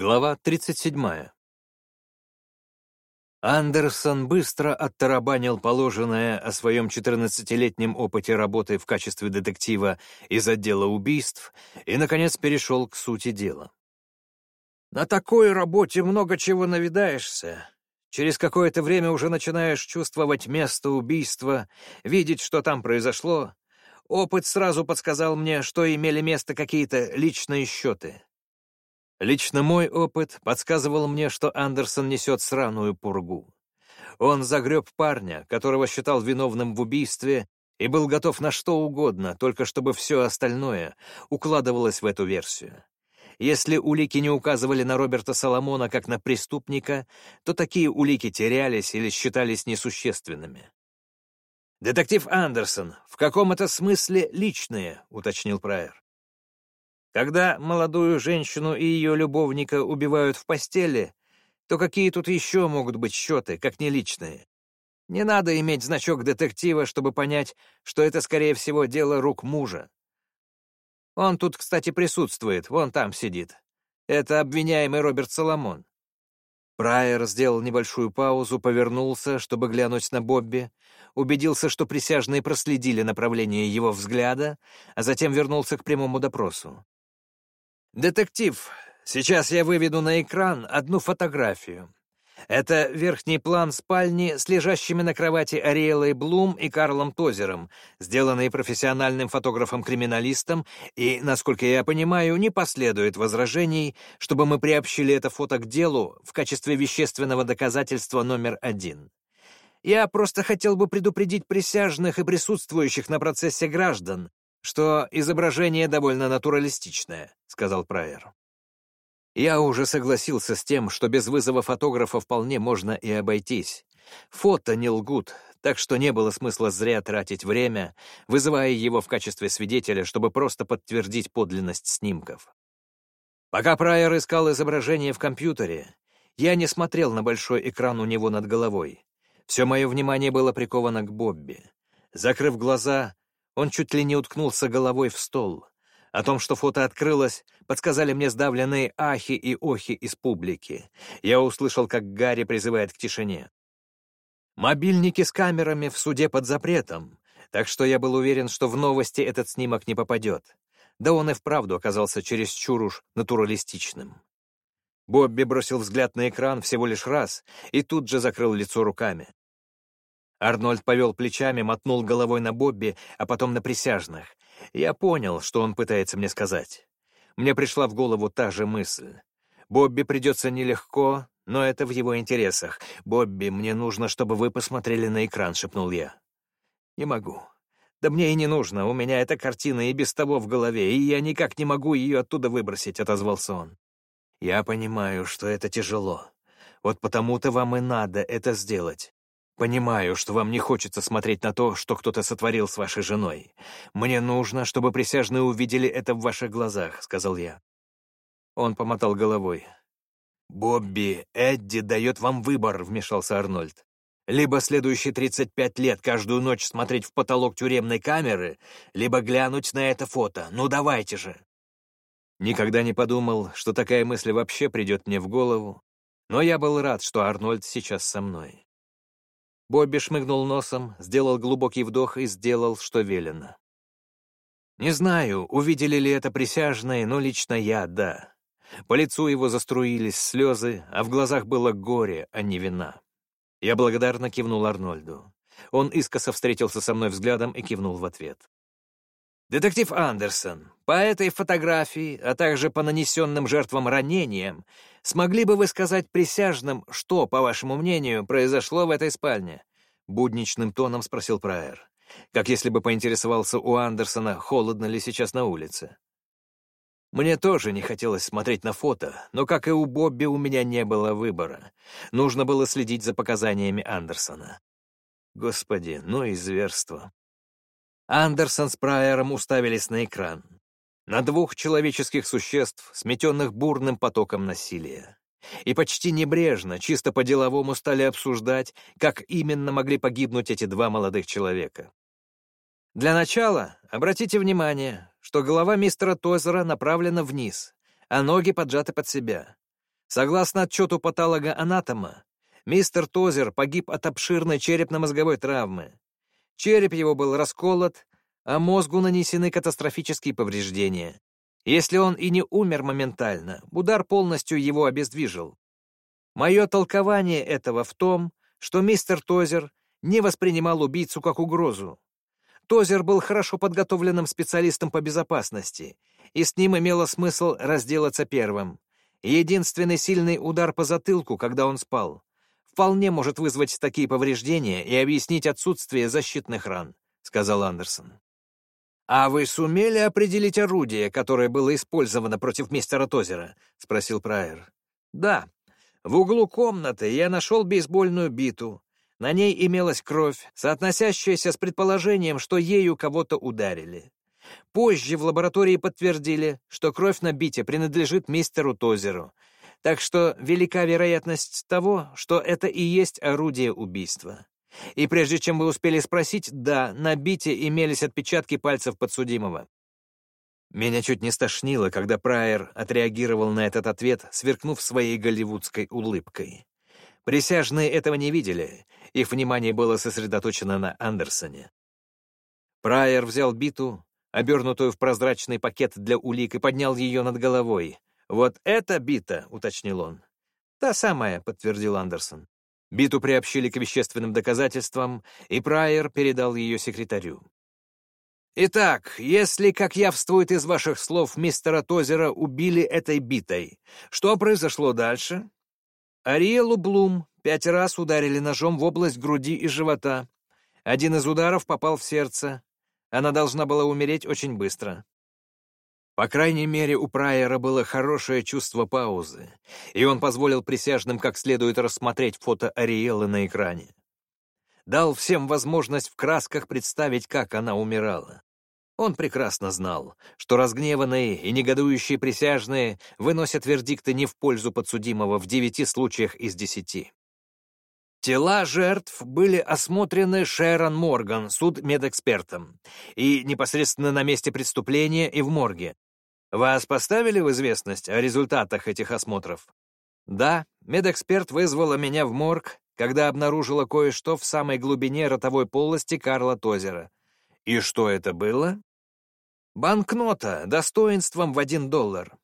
Глава 37. Андерсон быстро оттарабанил положенное о своем 14-летнем опыте работы в качестве детектива из отдела убийств и, наконец, перешел к сути дела. «На такой работе много чего навидаешься. Через какое-то время уже начинаешь чувствовать место убийства, видеть, что там произошло. Опыт сразу подсказал мне, что имели место какие-то личные счеты». Лично мой опыт подсказывал мне, что Андерсон несет сраную пургу. Он загреб парня, которого считал виновным в убийстве, и был готов на что угодно, только чтобы все остальное укладывалось в эту версию. Если улики не указывали на Роберта Соломона как на преступника, то такие улики терялись или считались несущественными. «Детектив Андерсон, в каком это смысле личные?» — уточнил Прайер. Когда молодую женщину и ее любовника убивают в постели, то какие тут еще могут быть счеты, как не личные? Не надо иметь значок детектива, чтобы понять, что это, скорее всего, дело рук мужа. Он тут, кстати, присутствует, вон там сидит. Это обвиняемый Роберт Соломон. Прайер сделал небольшую паузу, повернулся, чтобы глянуть на Бобби, убедился, что присяжные проследили направление его взгляда, а затем вернулся к прямому допросу. «Детектив, сейчас я выведу на экран одну фотографию. Это верхний план спальни с лежащими на кровати Ариэлой Блум и Карлом Тозером, сделанный профессиональным фотографом-криминалистом, и, насколько я понимаю, не последует возражений, чтобы мы приобщили это фото к делу в качестве вещественного доказательства номер один. Я просто хотел бы предупредить присяжных и присутствующих на процессе граждан, что изображение довольно натуралистичное», — сказал Прайер. Я уже согласился с тем, что без вызова фотографа вполне можно и обойтись. Фото не лгут, так что не было смысла зря тратить время, вызывая его в качестве свидетеля, чтобы просто подтвердить подлинность снимков. Пока Прайер искал изображение в компьютере, я не смотрел на большой экран у него над головой. Все мое внимание было приковано к Бобби. Закрыв глаза, он чуть ли не уткнулся головой в стол. О том, что фото открылось, подсказали мне сдавленные ахи и охи из публики. Я услышал, как Гарри призывает к тишине. Мобильники с камерами в суде под запретом, так что я был уверен, что в новости этот снимок не попадет. Да он и вправду оказался чересчур уж натуралистичным. Бобби бросил взгляд на экран всего лишь раз и тут же закрыл лицо руками. Арнольд повел плечами, мотнул головой на Бобби, а потом на присяжных. Я понял, что он пытается мне сказать. Мне пришла в голову та же мысль. Бобби придется нелегко, но это в его интересах. «Бобби, мне нужно, чтобы вы посмотрели на экран», — шепнул я. «Не могу. Да мне и не нужно, у меня эта картина и без того в голове, и я никак не могу ее оттуда выбросить», — отозвался он. «Я понимаю, что это тяжело. Вот потому-то вам и надо это сделать. Понимаю, что вам не хочется смотреть на то, что кто-то сотворил с вашей женой. Мне нужно, чтобы присяжные увидели это в ваших глазах», — сказал я. Он помотал головой. «Бобби, Эдди дает вам выбор», — вмешался Арнольд. «Либо следующие 35 лет каждую ночь смотреть в потолок тюремной камеры, либо глянуть на это фото. Ну давайте же!» Никогда не подумал, что такая мысль вообще придет мне в голову, но я был рад, что Арнольд сейчас со мной. Бобби шмыгнул носом, сделал глубокий вдох и сделал, что велено. Не знаю, увидели ли это присяжные, но лично я — да. По лицу его заструились слезы, а в глазах было горе, а не вина. Я благодарно кивнул Арнольду. Он искоса встретился со мной взглядом и кивнул в ответ. «Детектив Андерсон, по этой фотографии, а также по нанесенным жертвам ранениям, смогли бы вы сказать присяжным, что, по вашему мнению, произошло в этой спальне?» Будничным тоном спросил Прайер, как если бы поинтересовался у Андерсона, холодно ли сейчас на улице. Мне тоже не хотелось смотреть на фото, но, как и у Бобби, у меня не было выбора. Нужно было следить за показаниями Андерсона. Господи, ну и зверство. Андерсон с Прайером уставились на экран. На двух человеческих существ, сметенных бурным потоком насилия. И почти небрежно, чисто по-деловому стали обсуждать, как именно могли погибнуть эти два молодых человека. Для начала обратите внимание, что голова мистера Тозера направлена вниз, а ноги поджаты под себя. Согласно отчету патолога-анатома, мистер Тозер погиб от обширной черепно-мозговой травмы. Череп его был расколот, а мозгу нанесены катастрофические повреждения. Если он и не умер моментально, удар полностью его обездвижил. Мое толкование этого в том, что мистер Тозер не воспринимал убийцу как угрозу. Тозер был хорошо подготовленным специалистом по безопасности, и с ним имело смысл разделаться первым. Единственный сильный удар по затылку, когда он спал, вполне может вызвать такие повреждения и объяснить отсутствие защитных ран, — сказал Андерсон. «А вы сумели определить орудие, которое было использовано против мистера Тозера?» — спросил Прайер. «Да. В углу комнаты я нашел бейсбольную биту. На ней имелась кровь, соотносящаяся с предположением, что ею кого-то ударили. Позже в лаборатории подтвердили, что кровь на бите принадлежит мистеру Тозеру, так что велика вероятность того, что это и есть орудие убийства. И прежде чем вы успели спросить, да, на бите имелись отпечатки пальцев подсудимого. Меня чуть не стошнило, когда Прайер отреагировал на этот ответ, сверкнув своей голливудской улыбкой. Присяжные этого не видели, их внимание было сосредоточено на Андерсоне. Прайер взял биту, обернутую в прозрачный пакет для улик, и поднял ее над головой. «Вот это бита», — уточнил он. «Та самая», — подтвердил Андерсон. Биту приобщили к вещественным доказательствам, и Прайер передал ее секретарю. «Итак, если, как явствует из ваших слов, мистера Тозера убили этой битой, что произошло дальше?» Ариэлу Блум пять раз ударили ножом в область груди и живота. Один из ударов попал в сердце. Она должна была умереть очень быстро. По крайней мере, у Прайера было хорошее чувство паузы, и он позволил присяжным как следует рассмотреть фото Ариэлы на экране. Дал всем возможность в красках представить, как она умирала. Он прекрасно знал, что разгневанные и негодующие присяжные выносят вердикты не в пользу подсудимого в девяти случаях из десяти. Тела жертв были осмотрены Шерон Морган, суд медэкспертом, и непосредственно на месте преступления и в морге, вас поставили в известность о результатах этих осмотров? Да, медэксперт вызвала меня в морг, когда обнаружила кое-что в самой глубине ротовой полости Карла Тозера. И что это было? Банкнота достоинством в один доллар.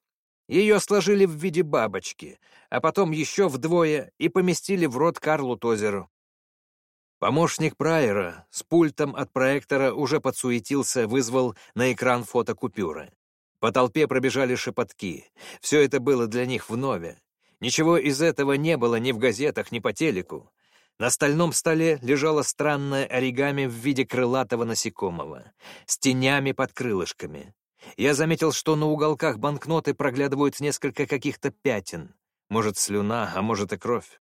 Ее сложили в виде бабочки, а потом еще вдвое и поместили в рот Карлу Тозеру. Помощник Прайера с пультом от проектора уже подсуетился, вызвал на экран фото купюры. По толпе пробежали шепотки. Все это было для них вновь. Ничего из этого не было ни в газетах, ни по телеку. На стальном столе лежало странное оригами в виде крылатого насекомого, с тенями под крылышками. Я заметил, что на уголках банкноты проглядывают несколько каких-то пятен. Может, слюна, а может и кровь.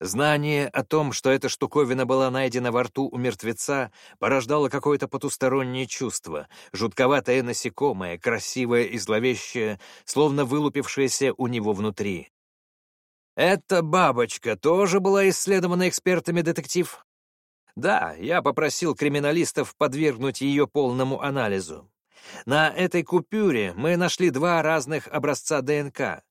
Знание о том, что эта штуковина была найдена во рту у мертвеца, порождало какое-то потустороннее чувство, жутковатое насекомое, красивое и зловещее, словно вылупившееся у него внутри. «Эта бабочка тоже была исследована экспертами, детектив?» «Да, я попросил криминалистов подвергнуть ее полному анализу. На этой купюре мы нашли два разных образца ДНК.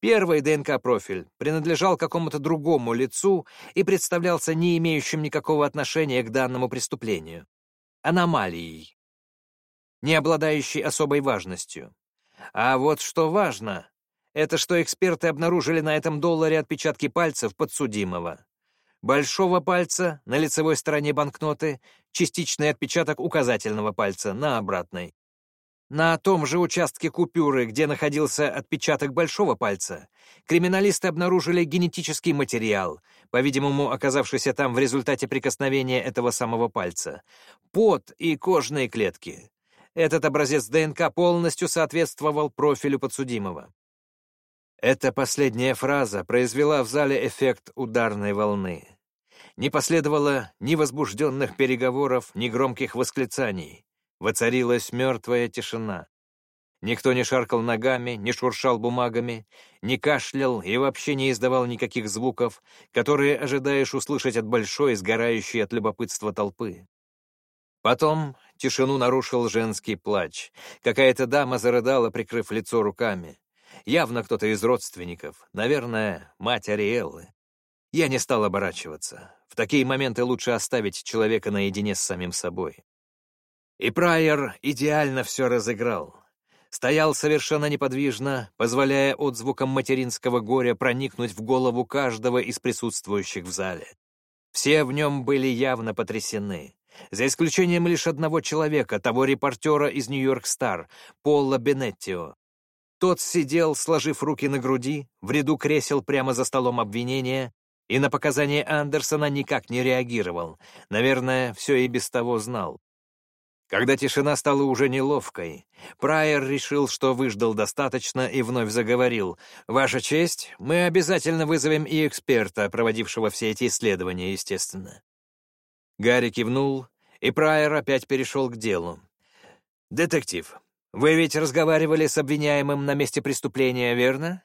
Первый ДНК-профиль принадлежал какому-то другому лицу и представлялся не имеющим никакого отношения к данному преступлению. Аномалией. Не обладающей особой важностью. А вот что важно, это что эксперты обнаружили на этом долларе отпечатки пальцев подсудимого. Большого пальца на лицевой стороне банкноты, частичный отпечаток указательного пальца на обратной. На том же участке купюры, где находился отпечаток большого пальца, криминалисты обнаружили генетический материал, по-видимому, оказавшийся там в результате прикосновения этого самого пальца, пот и кожные клетки. Этот образец ДНК полностью соответствовал профилю подсудимого. Эта последняя фраза произвела в зале эффект ударной волны. Не последовало ни возбужденных переговоров, ни громких восклицаний. Воцарилась мертвая тишина. Никто не шаркал ногами, не шуршал бумагами, не кашлял и вообще не издавал никаких звуков, которые ожидаешь услышать от большой, сгорающей от любопытства толпы. Потом тишину нарушил женский плач. Какая-то дама зарыдала, прикрыв лицо руками. Явно кто-то из родственников, наверное, мать Ариэллы. Я не стал оборачиваться. В такие моменты лучше оставить человека наедине с самим собой. И Прайер идеально все разыграл. Стоял совершенно неподвижно, позволяя отзвукам материнского горя проникнуть в голову каждого из присутствующих в зале. Все в нем были явно потрясены, за исключением лишь одного человека, того репортера из «Нью-Йорк Стар», Пола Бенеттио. Тот сидел, сложив руки на груди, в ряду кресел прямо за столом обвинения, и на показания Андерсона никак не реагировал. Наверное, все и без того знал. Когда тишина стала уже неловкой, Прайер решил, что выждал достаточно, и вновь заговорил. «Ваша честь, мы обязательно вызовем и эксперта, проводившего все эти исследования, естественно». Гарри кивнул, и Прайер опять перешел к делу. «Детектив, вы ведь разговаривали с обвиняемым на месте преступления, верно?»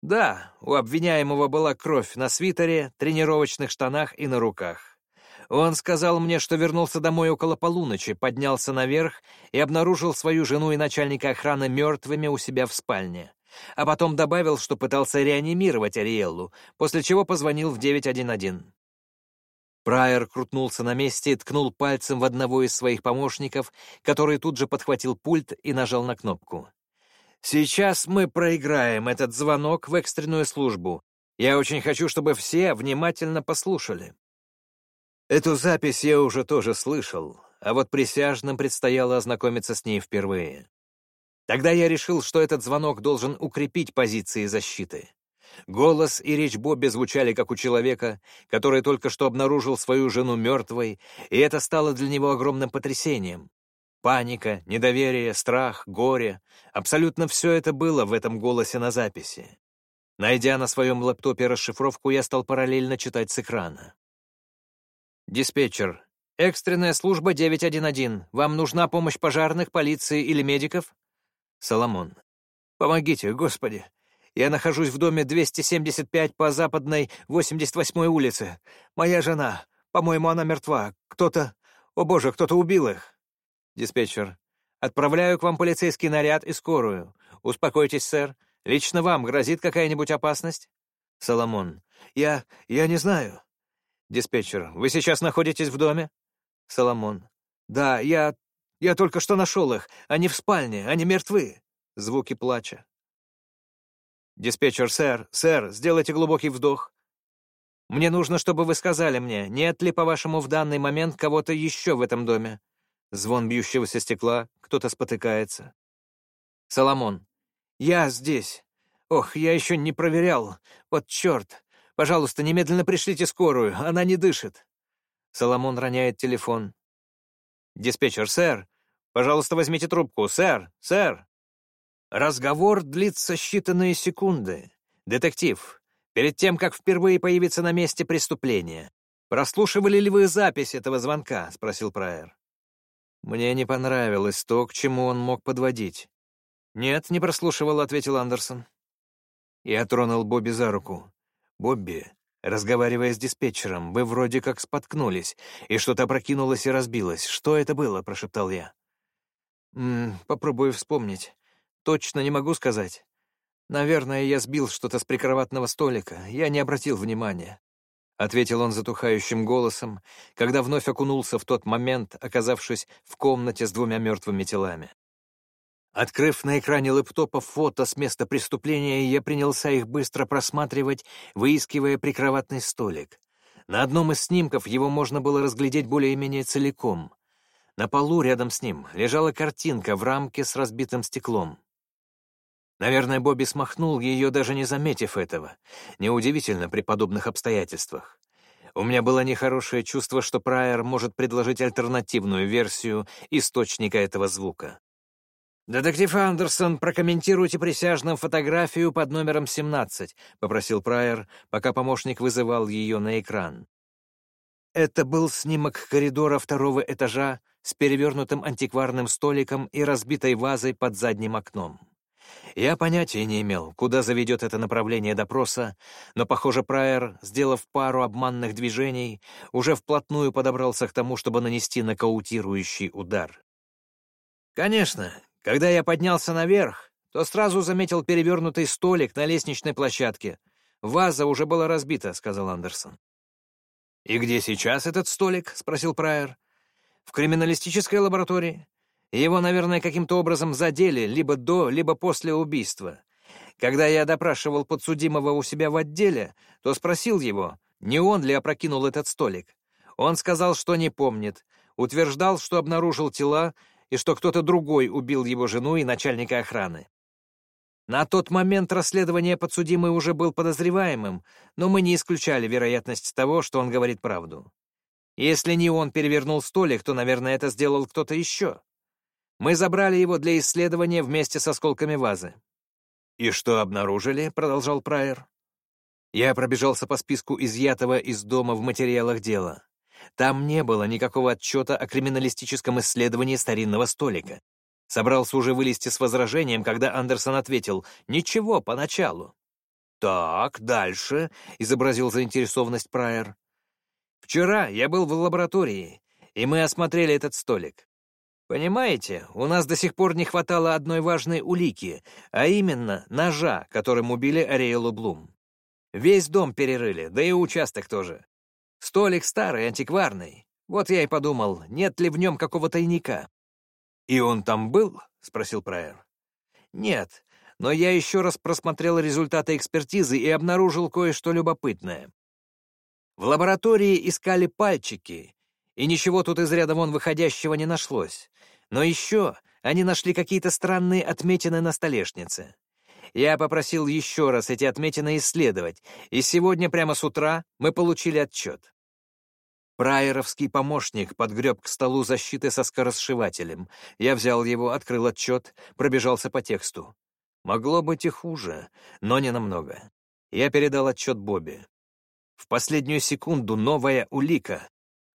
«Да, у обвиняемого была кровь на свитере, тренировочных штанах и на руках. Он сказал мне, что вернулся домой около полуночи, поднялся наверх и обнаружил свою жену и начальника охраны мертвыми у себя в спальне. А потом добавил, что пытался реанимировать Ариэллу, после чего позвонил в 911. Прайер крутнулся на месте и ткнул пальцем в одного из своих помощников, который тут же подхватил пульт и нажал на кнопку. «Сейчас мы проиграем этот звонок в экстренную службу. Я очень хочу, чтобы все внимательно послушали». Эту запись я уже тоже слышал, а вот присяжным предстояло ознакомиться с ней впервые. Тогда я решил, что этот звонок должен укрепить позиции защиты. Голос и речь Бобби звучали как у человека, который только что обнаружил свою жену мертвой, и это стало для него огромным потрясением. Паника, недоверие, страх, горе — абсолютно все это было в этом голосе на записи. Найдя на своем лэптопе расшифровку, я стал параллельно читать с экрана. «Диспетчер, экстренная служба 911. Вам нужна помощь пожарных, полиции или медиков?» Соломон. «Помогите, Господи! Я нахожусь в доме 275 по западной 88-й улице. Моя жена. По-моему, она мертва. Кто-то... О боже, кто-то убил их. Диспетчер. Отправляю к вам полицейский наряд и скорую. Успокойтесь, сэр. Лично вам грозит какая-нибудь опасность? Соломон. Я... я не знаю. Диспетчер. Вы сейчас находитесь в доме? Соломон. Да, я... я только что нашел их. Они в спальне, они мертвы. Звуки плача. «Диспетчер, сэр, сэр, сделайте глубокий вдох. Мне нужно, чтобы вы сказали мне, нет ли, по-вашему, в данный момент кого-то еще в этом доме?» Звон бьющегося стекла, кто-то спотыкается. «Соломон, я здесь. Ох, я еще не проверял. Вот черт. Пожалуйста, немедленно пришлите скорую, она не дышит». Соломон роняет телефон. «Диспетчер, сэр, пожалуйста, возьмите трубку. Сэр, сэр!» Разговор длится считанные секунды. Детектив, перед тем, как впервые появиться на месте преступления, прослушивали ли вы запись этого звонка? — спросил Прайер. Мне не понравилось то, к чему он мог подводить. «Нет, не прослушивал», — ответил Андерсон. Я тронул Бобби за руку. «Бобби, разговаривая с диспетчером, вы вроде как споткнулись, и что-то прокинулось и разбилось. Что это было?» — прошептал я. «М -м, «Попробую вспомнить. Точно не могу сказать. Наверное, я сбил что-то с прикроватного столика. Я не обратил внимания. Ответил он затухающим голосом, когда вновь окунулся в тот момент, оказавшись в комнате с двумя мертвыми телами. Открыв на экране лэптопа фото с места преступления, я принялся их быстро просматривать, выискивая прикроватный столик. На одном из снимков его можно было разглядеть более-менее целиком. На полу рядом с ним лежала картинка в рамке с разбитым стеклом. Наверное, Бобби смахнул ее, даже не заметив этого. Неудивительно при подобных обстоятельствах. У меня было нехорошее чувство, что Прайер может предложить альтернативную версию источника этого звука. «Детектив Андерсон, прокомментируйте присяжным фотографию под номером 17», — попросил Прайер, пока помощник вызывал ее на экран. Это был снимок коридора второго этажа с перевернутым антикварным столиком и разбитой вазой под задним окном. Я понятия не имел, куда заведет это направление допроса, но, похоже, Прайер, сделав пару обманных движений, уже вплотную подобрался к тому, чтобы нанести нокаутирующий удар. Конечно, когда я поднялся наверх, то сразу заметил перевернутый столик на лестничной площадке. «Ваза уже была разбита», — сказал Андерсон. «И где сейчас этот столик?» — спросил Прайер. «В криминалистической лаборатории. Его, наверное, каким-то образом задели либо до, либо после убийства. Когда я допрашивал подсудимого у себя в отделе, то спросил его, не он ли опрокинул этот столик. Он сказал, что не помнит, утверждал, что обнаружил тела и что кто-то другой убил его жену и начальника охраны. На тот момент расследование подсудимый уже был подозреваемым, но мы не исключали вероятность того, что он говорит правду. Если не он перевернул столик, то, наверное, это сделал кто-то еще. Мы забрали его для исследования вместе с осколками вазы. «И что обнаружили?» — продолжал Прайер. Я пробежался по списку изъятого из дома в материалах дела. Там не было никакого отчета о криминалистическом исследовании старинного столика. Собрался уже вылезти с возражением, когда Андерсон ответил «Ничего, поначалу». «Так, дальше», — изобразил заинтересованность Прайер. «Вчера я был в лаборатории, и мы осмотрели этот столик. Понимаете, у нас до сих пор не хватало одной важной улики, а именно ножа, которым убили Ариэлу Блум. Весь дом перерыли, да и участок тоже. Столик старый, антикварный. Вот я и подумал, нет ли в нем какого тайника. «И он там был?» — спросил Прайер. «Нет, но я еще раз просмотрел результаты экспертизы и обнаружил кое-что любопытное. В лаборатории искали пальчики, и ничего тут из ряда вон выходящего не нашлось. Но еще они нашли какие-то странные отметины на столешнице. Я попросил еще раз эти отметины исследовать, и сегодня прямо с утра мы получили отчет. Прайеровский помощник подгреб к столу защиты со скоросшивателем. Я взял его, открыл отчет, пробежался по тексту. Могло быть и хуже, но не намного. Я передал отчет Бобби. В последнюю секунду новая улика.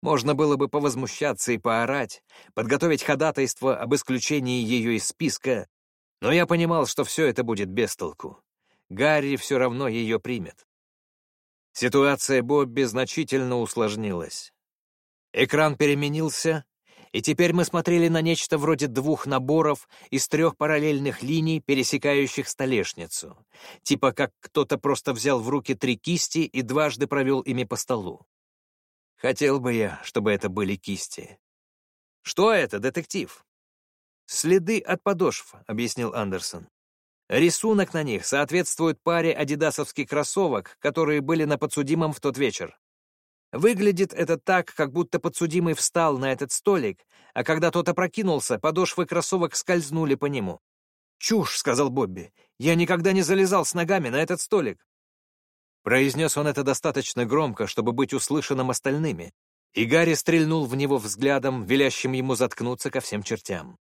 Можно было бы повозмущаться и поорать, подготовить ходатайство об исключении ее из списка, но я понимал, что все это будет без толку. Гарри все равно ее примет. Ситуация Бобби значительно усложнилась. Экран переменился, и теперь мы смотрели на нечто вроде двух наборов из трех параллельных линий, пересекающих столешницу, типа как кто-то просто взял в руки три кисти и дважды провел ими по столу. Хотел бы я, чтобы это были кисти. «Что это, детектив?» «Следы от подошв», — объяснил Андерсон. «Рисунок на них соответствует паре адидасовских кроссовок, которые были на подсудимом в тот вечер. Выглядит это так, как будто подсудимый встал на этот столик, а когда тот опрокинулся, подошвы кроссовок скользнули по нему. «Чушь», — сказал Бобби. «Я никогда не залезал с ногами на этот столик». Произнес он это достаточно громко, чтобы быть услышанным остальными, и Гарри стрельнул в него взглядом, велящим ему заткнуться ко всем чертям.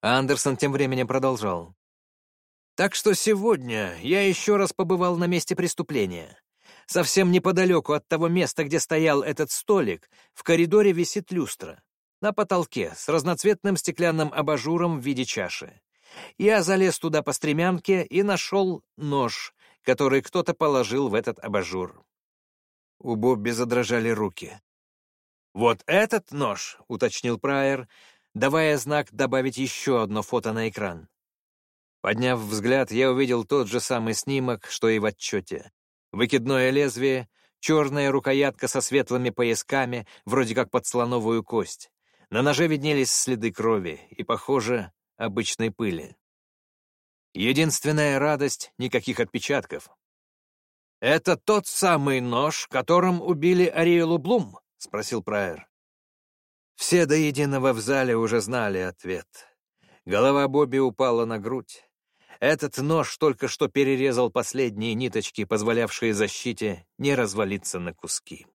Андерсон тем временем продолжал. «Так что сегодня я еще раз побывал на месте преступления. Совсем неподалеку от того места, где стоял этот столик, в коридоре висит люстра. На потолке, с разноцветным стеклянным абажуром в виде чаши. Я залез туда по стремянке и нашел нож, который кто-то положил в этот абажур. У Бобби задрожали руки. «Вот этот нож», — уточнил Прайер, давая знак добавить еще одно фото на экран. Подняв взгляд, я увидел тот же самый снимок, что и в отчете. Выкидное лезвие, черная рукоятка со светлыми поясками, вроде как под слоновую кость. На ноже виднелись следы крови и, похоже, обычной пыли. Единственная радость — никаких отпечатков. «Это тот самый нож, которым убили Ариэлу Блум?» — спросил Прайер. Все до единого в зале уже знали ответ. Голова Бобби упала на грудь. Этот нож только что перерезал последние ниточки, позволявшие защите не развалиться на куски.